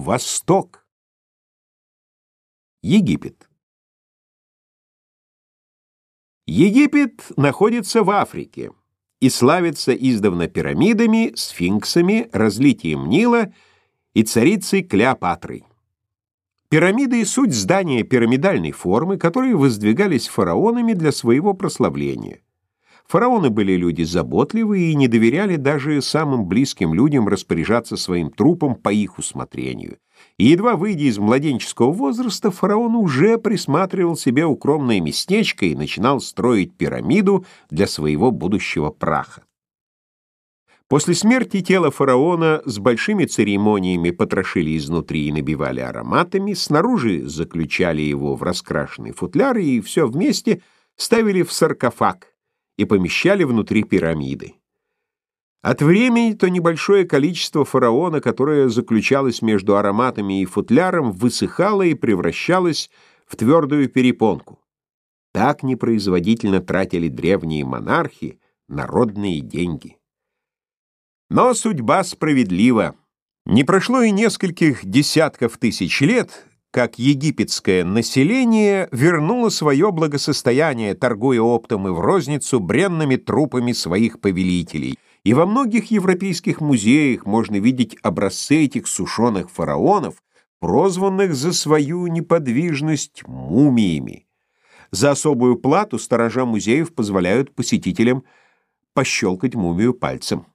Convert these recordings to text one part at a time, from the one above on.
Восток. Египет. Египет находится в Африке и славится издавна пирамидами, сфинксами, разлитием Нила и царицей Клеопатрой. Пирамиды — суть здания пирамидальной формы, которые воздвигались фараонами для своего прославления. Фараоны были люди заботливые и не доверяли даже самым близким людям распоряжаться своим трупом по их усмотрению. И едва выйдя из младенческого возраста, фараон уже присматривал себе укромное местечко и начинал строить пирамиду для своего будущего праха. После смерти тело фараона с большими церемониями потрошили изнутри и набивали ароматами, снаружи заключали его в раскрашенный футляр и все вместе ставили в саркофаг, и помещали внутри пирамиды. От времени то небольшое количество фараона, которое заключалось между ароматами и футляром, высыхало и превращалось в твердую перепонку. Так непроизводительно тратили древние монархи народные деньги. Но судьба справедлива. Не прошло и нескольких десятков тысяч лет, как египетское население вернуло свое благосостояние, торгуя оптом и в розницу бренными трупами своих повелителей. И во многих европейских музеях можно видеть образцы этих сушеных фараонов, прозванных за свою неподвижность мумиями. За особую плату сторожа музеев позволяют посетителям пощелкать мумию пальцем.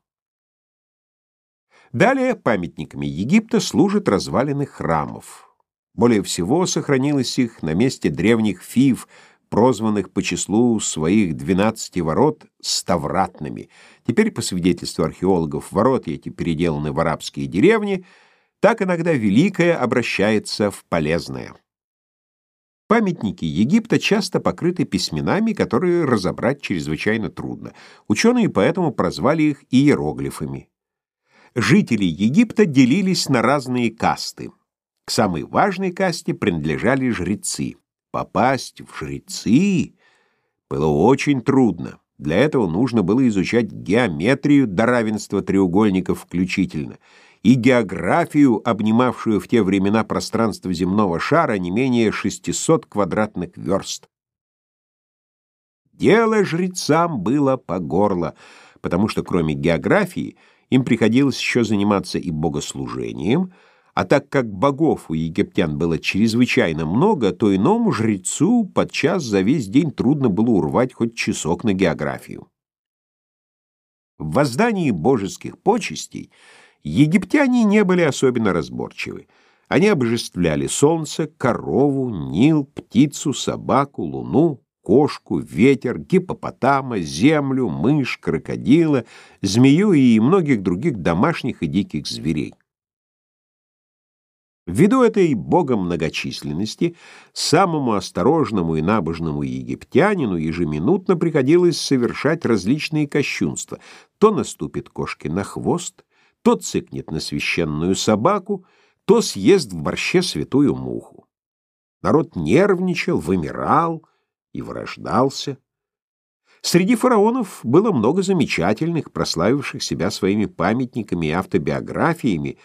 Далее памятниками Египта служат развалины храмов. Более всего сохранилось их на месте древних фив, прозванных по числу своих двенадцати ворот ставратными. Теперь, по свидетельству археологов, ворота эти переделаны в арабские деревни, так иногда великое обращается в полезное. Памятники Египта часто покрыты письменами, которые разобрать чрезвычайно трудно. Ученые поэтому прозвали их иероглифами. Жители Египта делились на разные касты. К самой важной касте принадлежали жрецы. Попасть в жрецы было очень трудно. Для этого нужно было изучать геометрию до равенства треугольников включительно и географию, обнимавшую в те времена пространство земного шара не менее 600 квадратных верст. Дело жрецам было по горло, потому что кроме географии им приходилось еще заниматься и богослужением — а так как богов у египтян было чрезвычайно много, то иному жрецу подчас за весь день трудно было урвать хоть часок на географию. В воздании божеских почестей египтяне не были особенно разборчивы. Они обожествляли солнце, корову, Нил, птицу, собаку, луну, кошку, ветер, гипопотама, землю, мышь, крокодила, змею и многих других домашних и диких зверей. Ввиду этой богом многочисленности, самому осторожному и набожному египтянину ежеминутно приходилось совершать различные кощунства. То наступит кошке на хвост, то цыкнет на священную собаку, то съест в борще святую муху. Народ нервничал, вымирал и вырождался. Среди фараонов было много замечательных, прославивших себя своими памятниками и автобиографиями,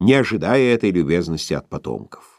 не ожидая этой любезности от потомков.